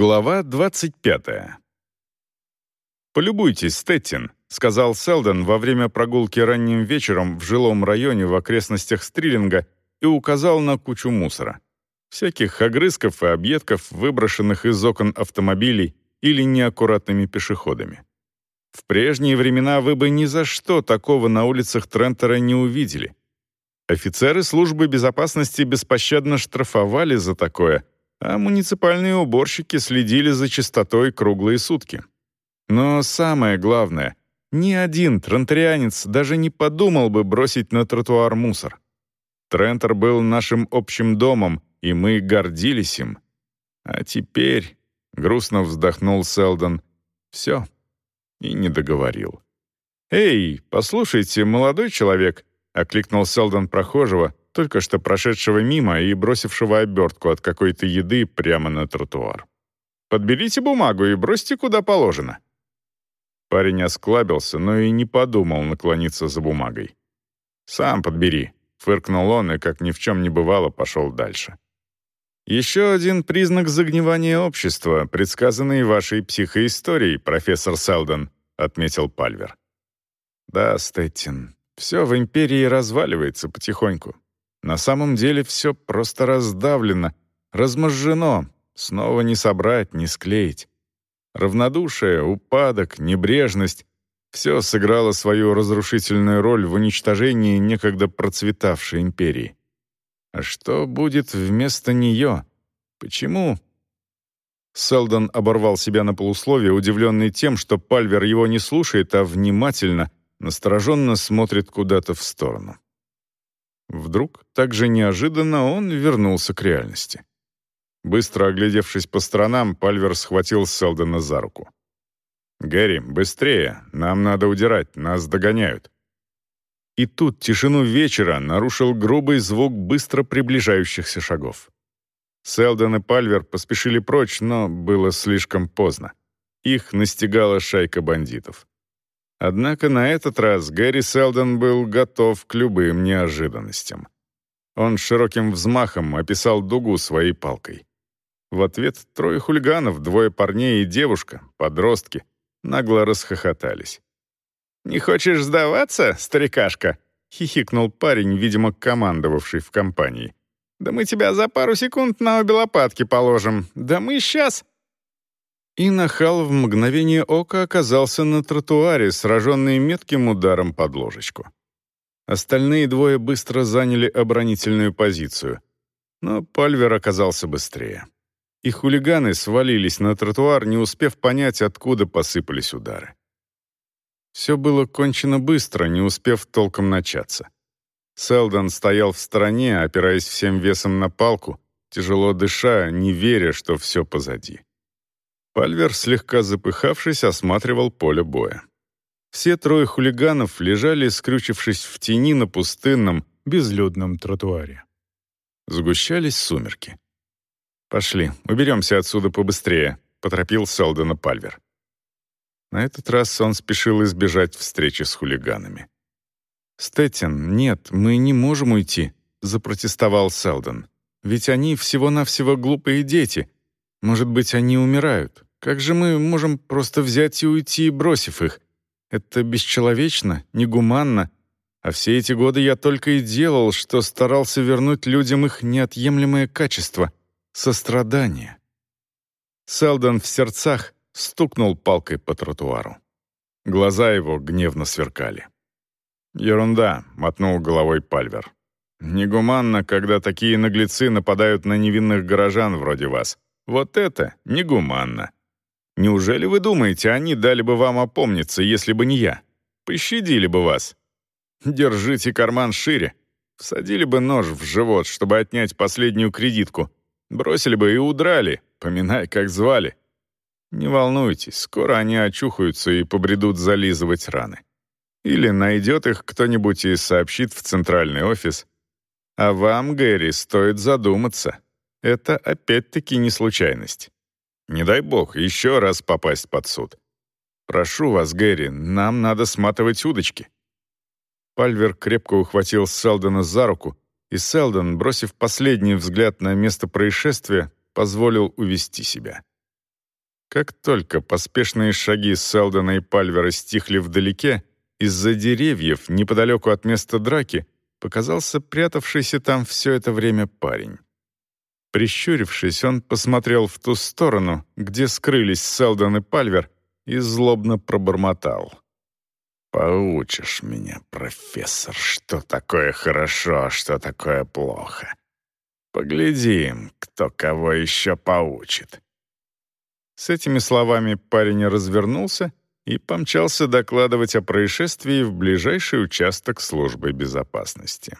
Глава 25. «Полюбуйтесь, Стеттин», — сказал Селдон во время прогулки ранним вечером в жилом районе в окрестностях Стриллинга и указал на кучу мусора. Всяких огрызков и объедков, выброшенных из окон автомобилей или неаккуратными пешеходами. В прежние времена вы бы ни за что такого на улицах Трентера не увидели. Офицеры службы безопасности беспощадно штрафовали за такое — а муниципальные уборщики следили за чистотой круглые сутки. Но самое главное, ни один трентарианец даже не подумал бы бросить на тротуар мусор. Трентер был нашим общим домом, и мы гордились им. А теперь, — грустно вздохнул Селдон, — все, и не договорил. «Эй, послушайте, молодой человек!» — окликнул Селдон прохожего, только что прошедшего мимо и бросившего обертку от какой-то еды прямо на тротуар. «Подберите бумагу и бросьте куда положено». Парень осклабился, но и не подумал наклониться за бумагой. «Сам подбери», — фыркнул он и, как ни в чем не бывало, пошел дальше. «Еще один признак загнивания общества, предсказанный вашей психоисторией, профессор Селдон», — отметил Пальвер. «Да, Стеттин, все в империи разваливается потихоньку. На самом деле все просто раздавлено, разможжено, снова не собрать, не склеить. Равнодушие, упадок, небрежность — все сыграло свою разрушительную роль в уничтожении некогда процветавшей империи. А что будет вместо нее? Почему? Селдон оборвал себя на полусловие, удивленный тем, что Пальвер его не слушает, а внимательно, настороженно смотрит куда-то в сторону. Вдруг, так же неожиданно, он вернулся к реальности. Быстро оглядевшись по сторонам, Пальвер схватил Селдона за руку. «Гэри, быстрее! Нам надо удирать, нас догоняют!» И тут тишину вечера нарушил грубый звук быстро приближающихся шагов. Селдон и Пальвер поспешили прочь, но было слишком поздно. Их настигала шайка бандитов. Однако на этот раз Гэри Селдон был готов к любым неожиданностям. Он широким взмахом описал дугу своей палкой. В ответ трое хулиганов, двое парней и девушка, подростки, нагло расхохотались. «Не хочешь сдаваться, старикашка?» — хихикнул парень, видимо, командовавший в компании. «Да мы тебя за пару секунд на обе лопатки положим. Да мы сейчас...» И нахал в мгновение ока оказался на тротуаре, сраженный метким ударом под ложечку. Остальные двое быстро заняли оборонительную позицию. Но Пальвер оказался быстрее. И хулиганы свалились на тротуар, не успев понять, откуда посыпались удары. Все было кончено быстро, не успев толком начаться. Селдон стоял в стороне, опираясь всем весом на палку, тяжело дыша, не веря, что все позади. Пальвер, слегка запыхавшись, осматривал поле боя. Все трое хулиганов лежали, скрючившись в тени на пустынном, безлюдном тротуаре. Сгущались сумерки. «Пошли, уберемся отсюда побыстрее», — поторопил Селдона Пальвер. На этот раз он спешил избежать встречи с хулиганами. «Стеттин, нет, мы не можем уйти», — запротестовал Селдон. «Ведь они всего-навсего глупые дети, может быть, они умирают. Как же мы можем просто взять и уйти, бросив их? Это бесчеловечно, негуманно. А все эти годы я только и делал, что старался вернуть людям их неотъемлемое качество — сострадание. Селдон в сердцах стукнул палкой по тротуару. Глаза его гневно сверкали. «Ерунда», — мотнул головой Пальвер. «Негуманно, когда такие наглецы нападают на невинных горожан вроде вас. Вот это негуманно. Неужели вы думаете, они дали бы вам опомниться, если бы не я? Пощадили бы вас. Держите карман шире. Всадили бы нож в живот, чтобы отнять последнюю кредитку. Бросили бы и удрали, поминай, как звали. Не волнуйтесь, скоро они очухаются и побредут зализывать раны. Или найдет их кто-нибудь и сообщит в центральный офис. А вам, Гэри, стоит задуматься. Это опять-таки не случайность. Не дай бог еще раз попасть под суд. Прошу вас, Гэри, нам надо сматывать удочки. Пальвер крепко ухватил Селдона за руку, и Селдон, бросив последний взгляд на место происшествия, позволил увести себя. Как только поспешные шаги Селдона и Пальвера стихли вдалеке, из-за деревьев, неподалеку от места драки, показался прятавшийся там все это время парень. Прищурившись, он посмотрел в ту сторону, где скрылись Селдон и Пальвер, и злобно пробормотал. «Поучишь меня, профессор, что такое хорошо, а что такое плохо. Поглядим, кто кого еще поучит». С этими словами парень развернулся и помчался докладывать о происшествии в ближайший участок службы безопасности.